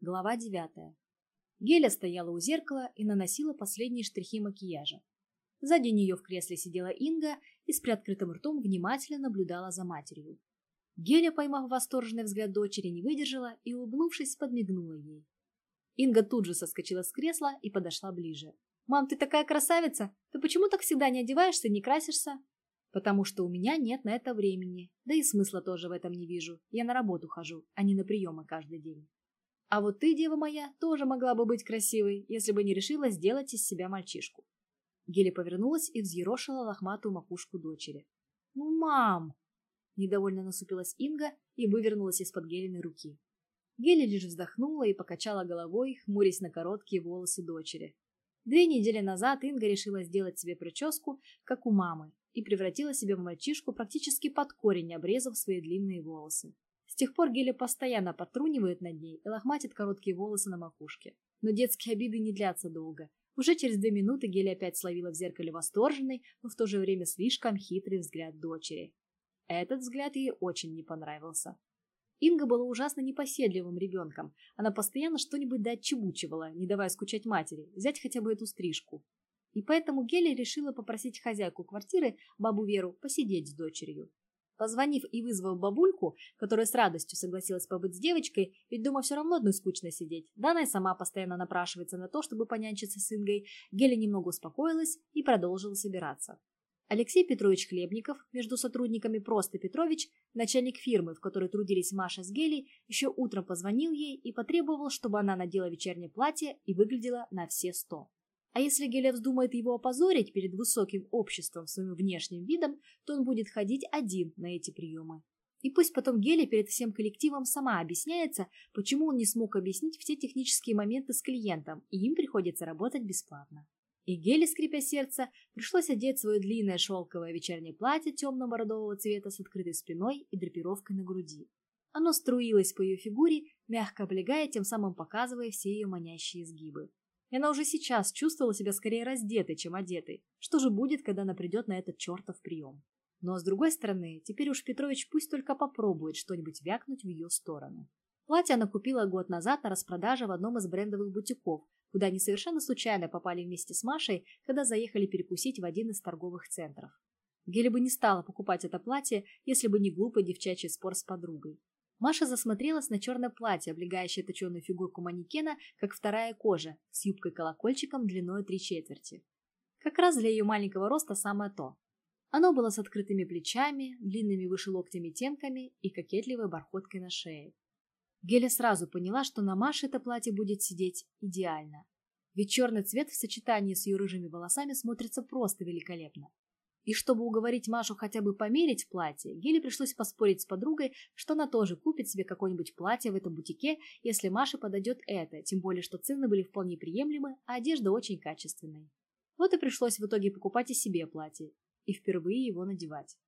Глава девятая. Геля стояла у зеркала и наносила последние штрихи макияжа. Сзади нее в кресле сидела Инга и с приоткрытым ртом внимательно наблюдала за матерью. Геля, поймав восторженный взгляд дочери, не выдержала и, улыбнувшись, подмигнула ей. Инга тут же соскочила с кресла и подошла ближе. «Мам, ты такая красавица! Ты почему так всегда не одеваешься, не красишься?» «Потому что у меня нет на это времени. Да и смысла тоже в этом не вижу. Я на работу хожу, а не на приемы каждый день. А вот ты, дева моя, тоже могла бы быть красивой, если бы не решила сделать из себя мальчишку». Геля повернулась и взъерошила лохматую макушку дочери. «Ну, мам!» Недовольно насупилась Инга и вывернулась из-под Гелиной руки. Геля лишь вздохнула и покачала головой, хмурясь на короткие волосы дочери. Две недели назад Инга решила сделать себе прическу, как у мамы, и превратила себя в мальчишку практически под корень, обрезав свои длинные волосы. Тех пор Геля постоянно потрунивает над ней и лохматит короткие волосы на макушке. Но детские обиды не длятся долго. Уже через две минуты Геля опять словила в зеркале восторженный, но в то же время слишком хитрый взгляд дочери. Этот взгляд ей очень не понравился. Инга была ужасно непоседливым ребенком. Она постоянно что-нибудь доотчебучивала, не давая скучать матери, взять хотя бы эту стрижку. И поэтому Геля решила попросить хозяйку квартиры, бабу Веру, посидеть с дочерью. Позвонив и вызвав бабульку, которая с радостью согласилась побыть с девочкой, ведь дома все равно одной скучно сидеть, да она и сама постоянно напрашивается на то, чтобы понянчиться с Ингой, Геля немного успокоилась и продолжила собираться. Алексей Петрович Хлебников, между сотрудниками просто Петрович, начальник фирмы, в которой трудились Маша с Гелей, еще утром позвонил ей и потребовал, чтобы она надела вечернее платье и выглядела на все сто. А если Геля вздумает его опозорить перед высоким обществом своим внешним видом, то он будет ходить один на эти приемы. И пусть потом Геля перед всем коллективом сама объясняется, почему он не смог объяснить все технические моменты с клиентом, и им приходится работать бесплатно. И Геле, скрипя сердце, пришлось одеть свое длинное шелковое вечернее платье темного бордового цвета с открытой спиной и драпировкой на груди. Оно струилось по ее фигуре, мягко облегая, тем самым показывая все ее манящие изгибы. И она уже сейчас чувствовала себя скорее раздетой, чем одетой. Что же будет, когда она придет на этот чертов прием? Но, с другой стороны, теперь уж Петрович пусть только попробует что-нибудь вякнуть в ее сторону. Платье она купила год назад на распродаже в одном из брендовых бутиков, куда они совершенно случайно попали вместе с Машей, когда заехали перекусить в один из торговых центров. Геля бы не стала покупать это платье, если бы не глупый девчачий спор с подругой. Маша засмотрелась на черное платье, облегающее точеную фигурку манекена, как вторая кожа, с юбкой-колокольчиком длиной три четверти. Как раз для ее маленького роста самое то. Оно было с открытыми плечами, длинными выше локтями тенками и кокетливой бархоткой на шее. Геля сразу поняла, что на Маше это платье будет сидеть идеально. Ведь черный цвет в сочетании с ее рыжими волосами смотрится просто великолепно. И чтобы уговорить Машу хотя бы померить платье, Геле пришлось поспорить с подругой, что она тоже купит себе какое-нибудь платье в этом бутике, если Маше подойдет это, тем более что цены были вполне приемлемы, а одежда очень качественной. Вот и пришлось в итоге покупать и себе платье, и впервые его надевать.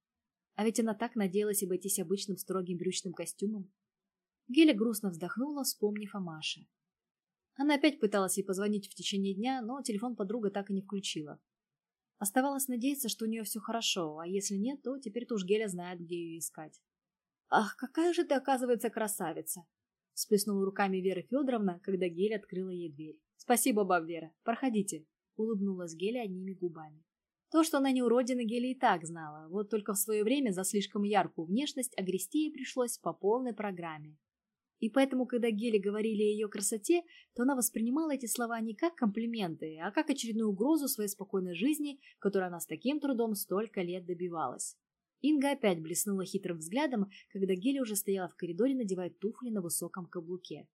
А ведь она так надеялась обойтись обычным строгим брючным костюмом. Геля грустно вздохнула, вспомнив о Маше. Она опять пыталась ей позвонить в течение дня, но телефон подруга так и не включила. Оставалось надеяться, что у нее все хорошо, а если нет, то теперь-то уж Геля знает, где ее искать. «Ах, какая же ты, оказывается, красавица!» Сплеснула руками Вера Федоровна, когда Геля открыла ей дверь. «Спасибо, баб Вера. Проходите», — улыбнулась Геля одними губами. То, что она не уродина, Геля и так знала, вот только в свое время за слишком яркую внешность огрести ей пришлось по полной программе. И поэтому, когда Гели говорили о ее красоте, то она воспринимала эти слова не как комплименты, а как очередную угрозу своей спокойной жизни, которой она с таким трудом столько лет добивалась. Инга опять блеснула хитрым взглядом, когда Гели уже стояла в коридоре, надевая туфли на высоком каблуке.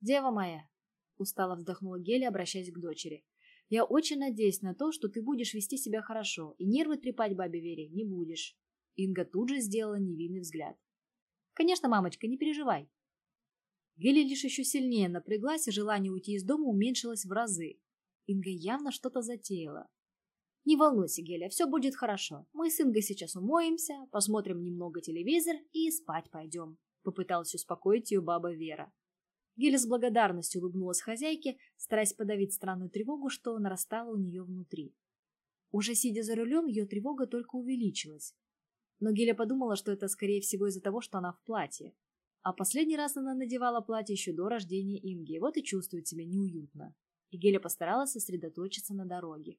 «Дева моя!» — устало вздохнула Гели, обращаясь к дочери. «Я очень надеюсь на то, что ты будешь вести себя хорошо, и нервы трепать бабе Вере не будешь». Инга тут же сделала невинный взгляд. «Конечно, мамочка, не переживай. Геля лишь еще сильнее напряглась, и желание уйти из дома уменьшилось в разы. Инга явно что-то затеяла. «Не волнуйся, Геля, все будет хорошо. Мы с Ингой сейчас умоемся, посмотрим немного телевизор и спать пойдем», — попыталась успокоить ее баба Вера. Геля с благодарностью улыбнулась хозяйке, стараясь подавить странную тревогу, что нарастала у нее внутри. Уже сидя за рулем, ее тревога только увеличилась. Но Геля подумала, что это, скорее всего, из-за того, что она в платье. А последний раз она надевала платье еще до рождения Инги, вот и чувствует себя неуютно. И Геля постаралась сосредоточиться на дороге.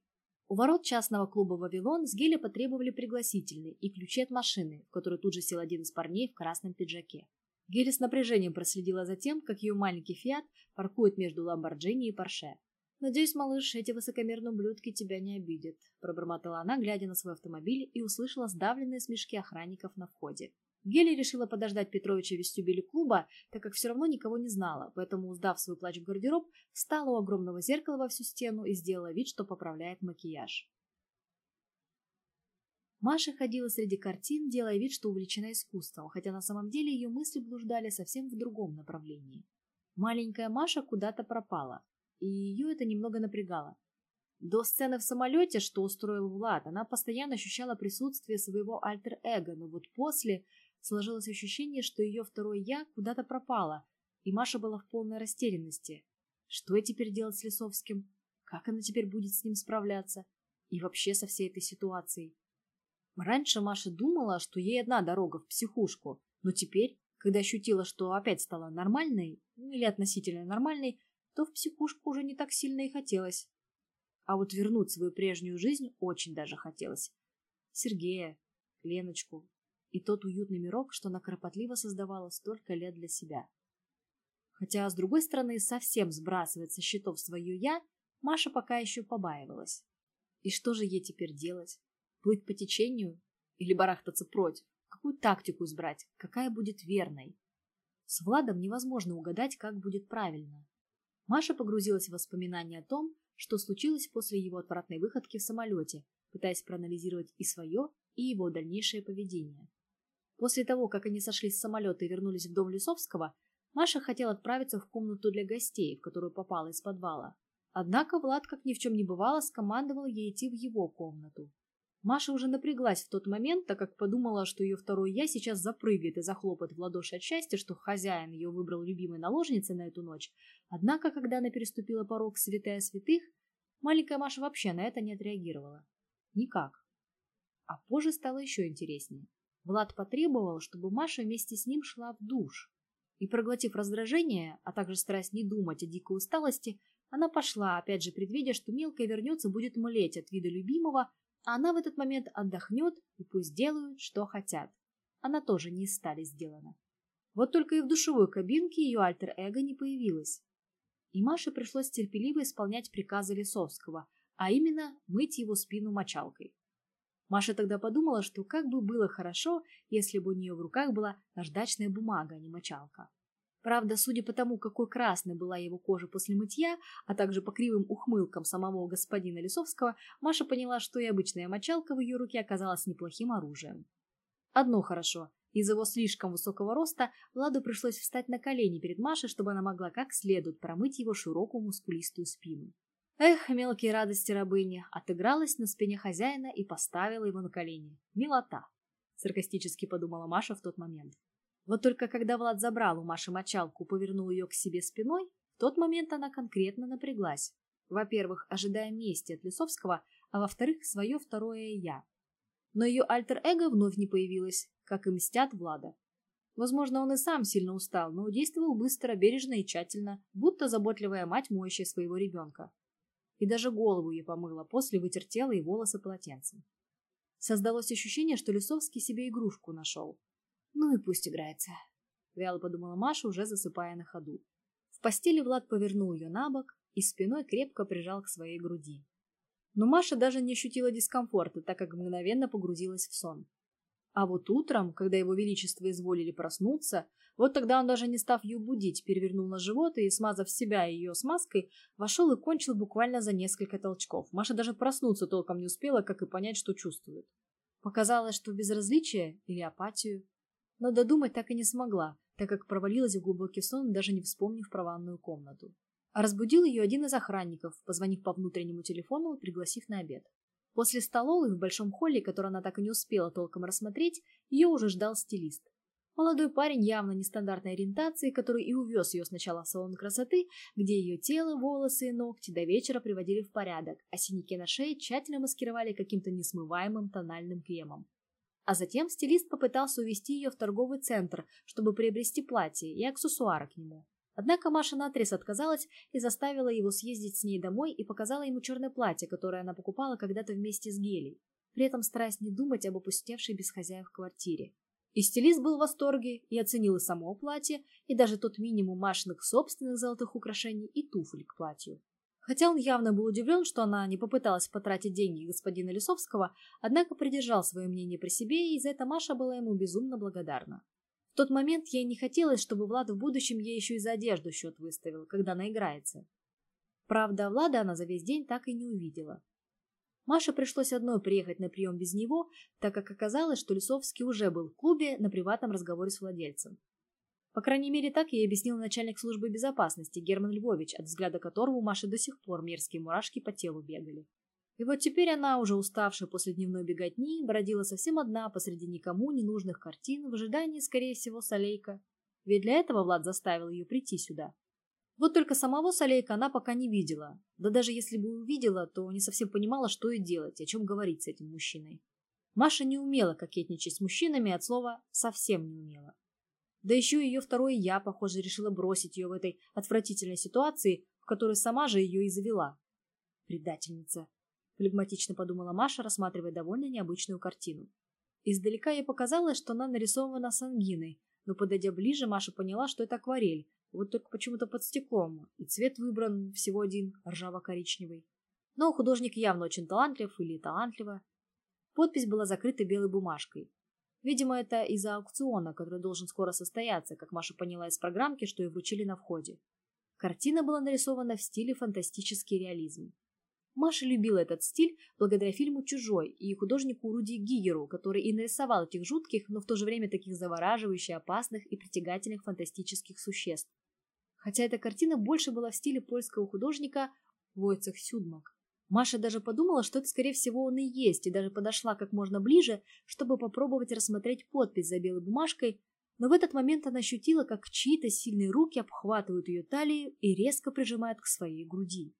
У ворот частного клуба «Вавилон» с Геля потребовали пригласительный и ключи от машины, в которой тут же сел один из парней в красном пиджаке. Геля с напряжением проследила за тем, как ее маленький «Фиат» паркует между «Ламборджини» и «Порше». «Надеюсь, малыш, эти высокомерные ублюдки тебя не обидят», — пробормотала она, глядя на свой автомобиль, и услышала сдавленные смешки охранников на входе. Гели решила подождать Петровича в вестибюле клуба, так как все равно никого не знала, поэтому, сдав свой плащ в гардероб, встала у огромного зеркала во всю стену и сделала вид, что поправляет макияж. Маша ходила среди картин, делая вид, что увлечена искусством, хотя на самом деле ее мысли блуждали совсем в другом направлении. Маленькая Маша куда-то пропала, и ее это немного напрягало. До сцены в самолете, что устроил Влад, она постоянно ощущала присутствие своего альтер-эго, но вот после сложилось ощущение, что ее второе «я» куда-то пропало, и Маша была в полной растерянности. Что ей теперь делать с Лисовским? Как она теперь будет с ним справляться? И вообще со всей этой ситуацией? Раньше Маша думала, что ей одна дорога в психушку, но теперь, когда ощутила, что опять стала нормальной, или относительно нормальной, то в психушку уже не так сильно и хотелось. А вот вернуть свою прежнюю жизнь очень даже хотелось. Сергея, Леночку и тот уютный мирок, что она кропотливо создавала столько лет для себя. Хотя, с другой стороны, совсем сбрасывать со счетов свое «я» Маша пока еще побаивалась. И что же ей теперь делать? Плыть по течению? Или барахтаться против? Какую тактику избрать? Какая будет верной? С Владом невозможно угадать, как будет правильно. Маша погрузилась в воспоминания о том, что случилось после его отвратной выходки в самолете, пытаясь проанализировать и свое, и его дальнейшее поведение. После того, как они сошли с самолета и вернулись в дом Лисовского, Маша хотела отправиться в комнату для гостей, в которую попала из подвала. Однако Влад, как ни в чем не бывало, скомандовал ей идти в его комнату. Маша уже напряглась в тот момент, так как подумала, что ее второй «я» сейчас запрыгает и захлопает в ладоши от счастья, что хозяин ее выбрал любимой наложницей на эту ночь. Однако, когда она переступила порог святая святых, маленькая Маша вообще на это не отреагировала. Никак. А позже стало еще интереснее. Влад потребовал, чтобы Маша вместе с ним шла в душ. И, проглотив раздражение, а также стараясь не думать о дикой усталости, она пошла, опять же предвидя, что мелкая вернется, будет млеть от вида любимого, а она в этот момент отдохнет и пусть делают, что хотят. Она тоже не стали сделана. Вот только и в душевой кабинке ее альтер-эго не появилось. И Маше пришлось терпеливо исполнять приказы Лисовского, а именно мыть его спину мочалкой. Маша тогда подумала, что как бы было хорошо, если бы у нее в руках была наждачная бумага, а не мочалка. Правда, судя по тому, какой красной была его кожа после мытья, а также по кривым ухмылкам самого господина Лисовского, Маша поняла, что и обычная мочалка в ее руке оказалась неплохим оружием. Одно хорошо. Из-за его слишком высокого роста Владу пришлось встать на колени перед Машей, чтобы она могла как следует промыть его широкую мускулистую спину. Эх, мелкие радости рабыни, отыгралась на спине хозяина и поставила его на колени. Милота! Саркастически подумала Маша в тот момент. Вот только когда Влад забрал у Маши мочалку, повернул ее к себе спиной, в тот момент она конкретно напряглась. Во-первых, ожидая мести от Лисовского, а во-вторых, свое второе «я». Но ее альтер-эго вновь не появилось, как и мстят Влада. Возможно, он и сам сильно устал, но действовал быстро, бережно и тщательно, будто заботливая мать, моющая своего ребенка. И даже голову ей помыла, после вытертела и волосы полотенцем. Создалось ощущение, что Лисовский себе игрушку нашел. Ну и пусть играется. Вяло подумала Маша, уже засыпая на ходу. В постели Влад повернул ее на бок и спиной крепко прижал к своей груди. Но Маша даже не ощутила дискомфорта, так как мгновенно погрузилась в сон. А вот утром, когда его величество изволили проснуться, вот тогда он, даже не став ее будить, перевернул на живот и, смазав себя и ее смазкой, вошел и кончил буквально за несколько толчков. Маша даже проснуться толком не успела, как и понять, что чувствует. Показалось, что безразличие или апатию но додумать так и не смогла, так как провалилась в глубокий сон, даже не вспомнив про ванную комнату. А разбудил ее один из охранников, позвонив по внутреннему телефону и пригласив на обед. После столовой в большом холле, который она так и не успела толком рассмотреть, ее уже ждал стилист. Молодой парень явно нестандартной ориентации, который и увез ее сначала в салон красоты, где ее тело, волосы и ногти до вечера приводили в порядок, а синяки на шее тщательно маскировали каким-то несмываемым тональным кремом. А затем стилист попытался увести ее в торговый центр, чтобы приобрести платье и аксессуары к нему. Однако Маша наотрез отказалась и заставила его съездить с ней домой и показала ему черное платье, которое она покупала когда-то вместе с Гелей, при этом стараясь не думать об опустевшей без хозяев квартире. И стилист был в восторге и оценил и само платье, и даже тот минимум Машиных собственных золотых украшений и туфель к платью. Хотя он явно был удивлен, что она не попыталась потратить деньги господина Лисовского, однако придержал свое мнение при себе, и за это Маша была ему безумно благодарна. В тот момент ей не хотелось, чтобы Влад в будущем ей еще и за одежду счет выставил, когда она играется. Правда, Влада она за весь день так и не увидела. Маше пришлось одной приехать на прием без него, так как оказалось, что Лисовский уже был в клубе на приватном разговоре с владельцем. По крайней мере, так ей объяснил начальник службы безопасности Герман Львович, от взгляда которого у Маши до сих пор мерзкие мурашки по телу бегали. И вот теперь она, уже уставшая после дневной беготни, бродила совсем одна посреди никому ненужных картин в ожидании, скорее всего, Солейка. Ведь для этого Влад заставил ее прийти сюда. Вот только самого Солейка она пока не видела. Да даже если бы увидела, то не совсем понимала, что и делать, о чем говорить с этим мужчиной. Маша не умела кокетничать с мужчинами, от слова «совсем не умела». Да еще ее второе «я», похоже, решила бросить ее в этой отвратительной ситуации, в которой сама же ее и завела. Предательница. Флегматично подумала Маша, рассматривая довольно необычную картину. Издалека ей показалось, что она нарисована с ангиной, но подойдя ближе, Маша поняла, что это акварель, вот только почему-то под стеклом, и цвет выбран всего один, ржаво-коричневый. Но художник явно очень талантлив или талантлива. Подпись была закрыта белой бумажкой. Видимо, это из-за аукциона, который должен скоро состояться, как Маша поняла из программки, что и вручили на входе. Картина была нарисована в стиле фантастический реализм. Маша любила этот стиль благодаря фильму «Чужой» и художнику Руди Гигеру, который и нарисовал этих жутких, но в то же время таких завораживающих, опасных и притягательных фантастических существ. Хотя эта картина больше была в стиле польского художника Войцех Сюдмак. Маша даже подумала, что это, скорее всего, он и есть, и даже подошла как можно ближе, чтобы попробовать рассмотреть подпись за белой бумажкой, но в этот момент она ощутила, как чьи-то сильные руки обхватывают ее талию и резко прижимают к своей груди.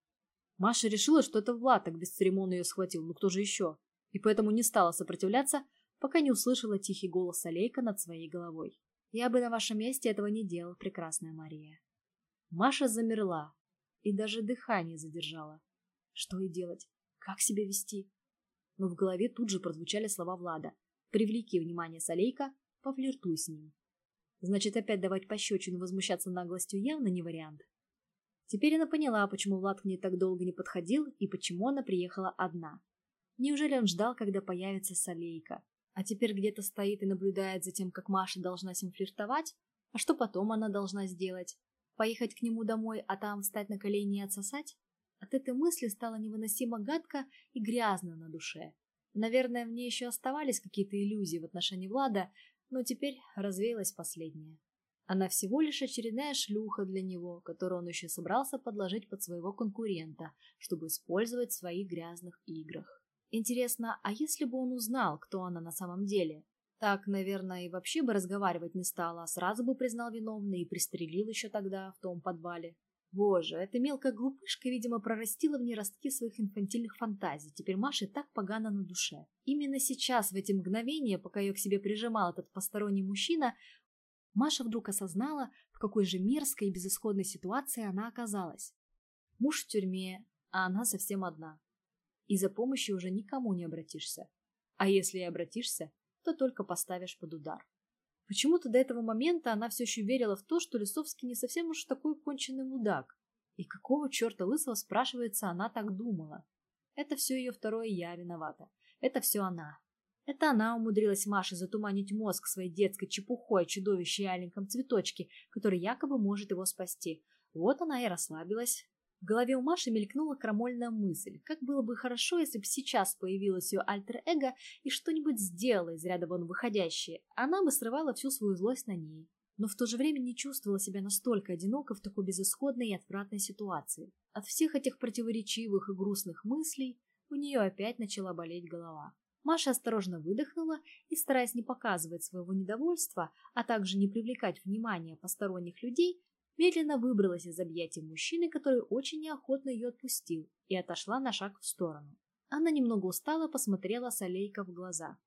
Маша решила, что это Влад так бесцеремонно ее схватил, ну кто же еще? И поэтому не стала сопротивляться, пока не услышала тихий голос Олейка над своей головой. «Я бы на вашем месте этого не делал, прекрасная Мария». Маша замерла и даже дыхание задержала. Что и делать? Как себя вести? Но в голове тут же прозвучали слова Влада. «Привлеки внимание Солейка, пофлиртуй с ним». Значит, опять давать пощечину возмущаться наглостью явно не вариант. Теперь она поняла, почему Влад к ней так долго не подходил и почему она приехала одна. Неужели он ждал, когда появится Солейка? А теперь где-то стоит и наблюдает за тем, как Маша должна с ним флиртовать? А что потом она должна сделать? Поехать к нему домой, а там встать на колени и отсосать? От этой мысли стало невыносимо гадко и грязно на душе. Наверное, в ней еще оставались какие-то иллюзии в отношении Влада, но теперь развеялась последняя. Она всего лишь очередная шлюха для него, которую он еще собрался подложить под своего конкурента, чтобы использовать в своих грязных играх. Интересно, а если бы он узнал, кто она на самом деле? Так, наверное, и вообще бы разговаривать не стала, а сразу бы признал виновной и пристрелил еще тогда в том подвале. Боже, эта мелкая глупышка, видимо, прорастила в ней ростки своих инфантильных фантазий. Теперь Маше так погано на душе. Именно сейчас, в эти мгновения, пока ее к себе прижимал этот посторонний мужчина, Маша вдруг осознала, в какой же мерзкой и безысходной ситуации она оказалась. Муж в тюрьме, а она совсем одна. И за помощью уже никому не обратишься. А если и обратишься, то только поставишь под удар. Почему-то до этого момента она все еще верила в то, что Лисовский не совсем уж такой конченый мудак. И какого черта лысого, спрашивается, она так думала? Это все ее второе «я» виновата. Это все она. Это она умудрилась Маше затуманить мозг своей детской чепухой о чудовище и аленьком цветочке, который якобы может его спасти. Вот она и расслабилась. В голове у Маши мелькнула крамольная мысль. Как было бы хорошо, если бы сейчас появилось ее альтер-эго и что-нибудь сделала из ряда вон выходящее. Она бы срывала всю свою злость на ней. Но в то же время не чувствовала себя настолько одиноко в такой безысходной и отвратной ситуации. От всех этих противоречивых и грустных мыслей у нее опять начала болеть голова. Маша осторожно выдохнула и, стараясь не показывать своего недовольства, а также не привлекать внимания посторонних людей, медленно выбралась из объятий мужчины, который очень неохотно ее отпустил, и отошла на шаг в сторону. Она немного устала, посмотрела Солейка в глаза.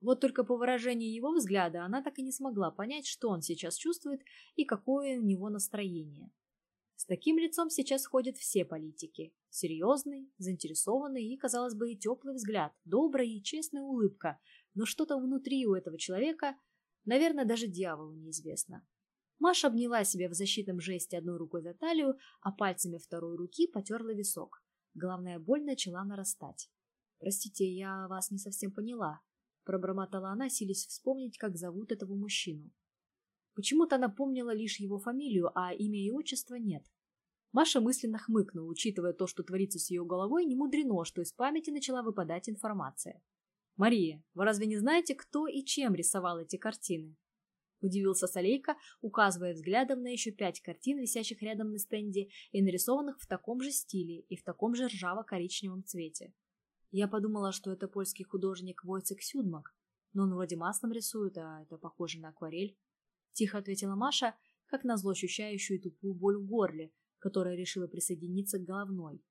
Вот только по выражению его взгляда она так и не смогла понять, что он сейчас чувствует и какое у него настроение. С таким лицом сейчас ходят все политики. Серьезный, заинтересованный и, казалось бы, и теплый взгляд, добрая и честная улыбка, но что-то внутри у этого человека, наверное, даже дьяволу неизвестно. Маша обняла себя в защитном жесте одной рукой за талию, а пальцами второй руки потерла висок. Главная боль начала нарастать. «Простите, я вас не совсем поняла», — пробормотала она, силясь вспомнить, как зовут этого мужчину. Почему-то она помнила лишь его фамилию, а имя и отчество нет. Маша мысленно хмыкнула, учитывая то, что творится с ее головой, не мудрено, что из памяти начала выпадать информация. «Мария, вы разве не знаете, кто и чем рисовал эти картины?» Удивился Солейка, указывая взглядом на еще пять картин, висящих рядом на стенде и нарисованных в таком же стиле и в таком же ржаво-коричневом цвете. Я подумала, что это польский художник Войцек Сюдмак, но он вроде маслом рисует, а это похоже на акварель. Тихо ответила Маша, как назло ощущающую тупую боль в горле, которая решила присоединиться к головной.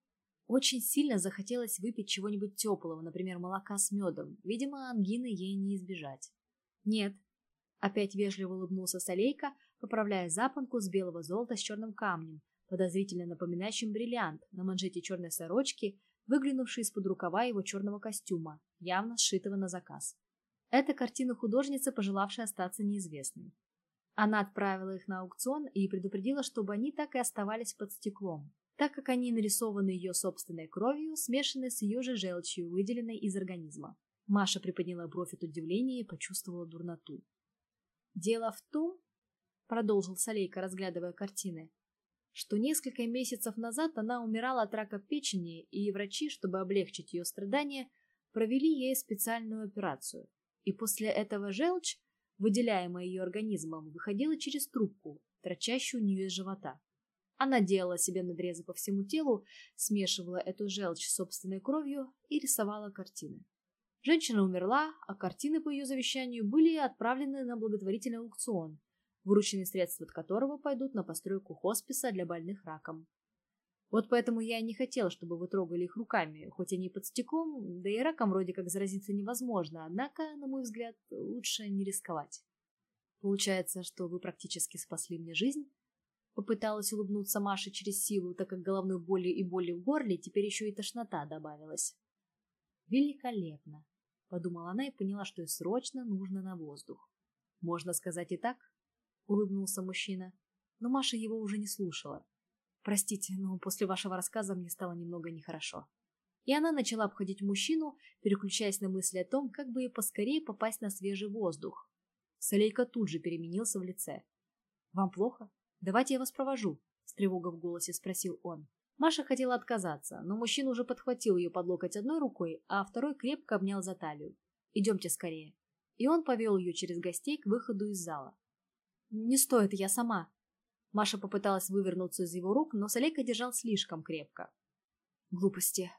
Очень сильно захотелось выпить чего-нибудь теплого, например, молока с медом. Видимо, ангины ей не избежать. Нет. Опять вежливо улыбнулся Солейка, поправляя запонку с белого золота с черным камнем, подозрительно напоминающим бриллиант на манжете черной сорочки, выглянувшей из-под рукава его черного костюма, явно сшитого на заказ. Это картина художницы, пожелавшей остаться неизвестной. Она отправила их на аукцион и предупредила, чтобы они так и оставались под стеклом, так как они нарисованы ее собственной кровью, смешанной с ее же желчью, выделенной из организма. Маша приподняла бровь от удивления и почувствовала дурноту. «Дело в том, — продолжил Солейка, разглядывая картины, — что несколько месяцев назад она умирала от рака печени, и врачи, чтобы облегчить ее страдания, провели ей специальную операцию. И после этого желчь, выделяемая ее организмом, выходила через трубку, торчащую у нее из живота. Она делала себе надрезы по всему телу, смешивала эту желчь собственной кровью и рисовала картины. Женщина умерла, а картины по ее завещанию были отправлены на благотворительный аукцион, вырученные средства от которого пойдут на постройку хосписа для больных раком. Вот поэтому я не хотела, чтобы вы трогали их руками, хоть они под стеклом, да и раком вроде как заразиться невозможно, однако, на мой взгляд, лучше не рисковать. Получается, что вы практически спасли мне жизнь? Попыталась улыбнуться Маша через силу, так как головной боли и боли в горле теперь еще и тошнота добавилась. Великолепно, подумала она и поняла, что ей срочно нужно на воздух. Можно сказать и так, улыбнулся мужчина, но Маша его уже не слушала. Простите, но после вашего рассказа мне стало немного нехорошо. И она начала обходить мужчину, переключаясь на мысли о том, как бы ей поскорее попасть на свежий воздух. Солейка тут же переменился в лице. «Вам плохо? Давайте я вас провожу», — с тревогой в голосе спросил он. Маша хотела отказаться, но мужчина уже подхватил ее под локоть одной рукой, а второй крепко обнял за талию. «Идемте скорее». И он повел ее через гостей к выходу из зала. «Не стоит, я сама», Маша попыталась вывернуться из его рук, но Салейка держал слишком крепко. «Глупости!»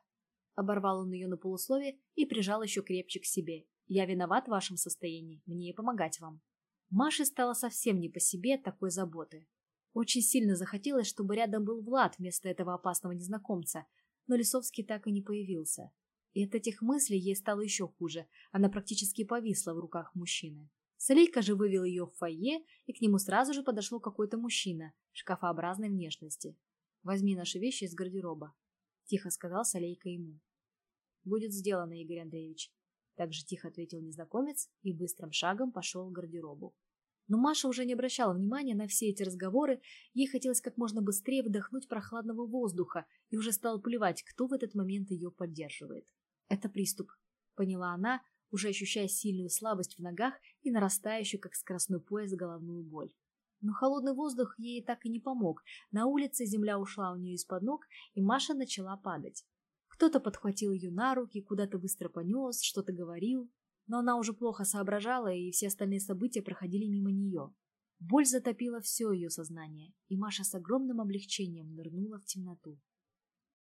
Оборвал он ее на полусловие и прижал еще крепче к себе. «Я виноват в вашем состоянии, мне и помогать вам». Маше стало совсем не по себе от такой заботы. Очень сильно захотелось, чтобы рядом был Влад вместо этого опасного незнакомца, но Лисовский так и не появился. И от этих мыслей ей стало еще хуже, она практически повисла в руках мужчины. Салейка же вывел ее в фойе, и к нему сразу же подошел какой-то мужчина шкафообразной внешности. «Возьми наши вещи из гардероба», — тихо сказал Салейка ему. «Будет сделано, Игорь Андреевич», — также тихо ответил незнакомец и быстрым шагом пошел к гардеробу. Но Маша уже не обращала внимания на все эти разговоры, ей хотелось как можно быстрее вдохнуть прохладного воздуха, и уже стало плевать, кто в этот момент ее поддерживает. «Это приступ», — поняла она, уже ощущая сильную слабость в ногах и нарастающую, как скоростной пояс, головную боль. Но холодный воздух ей так и не помог. На улице земля ушла у нее из-под ног, и Маша начала падать. Кто-то подхватил ее на руки, куда-то быстро понес, что-то говорил, но она уже плохо соображала, и все остальные события проходили мимо нее. Боль затопила все ее сознание, и Маша с огромным облегчением нырнула в темноту.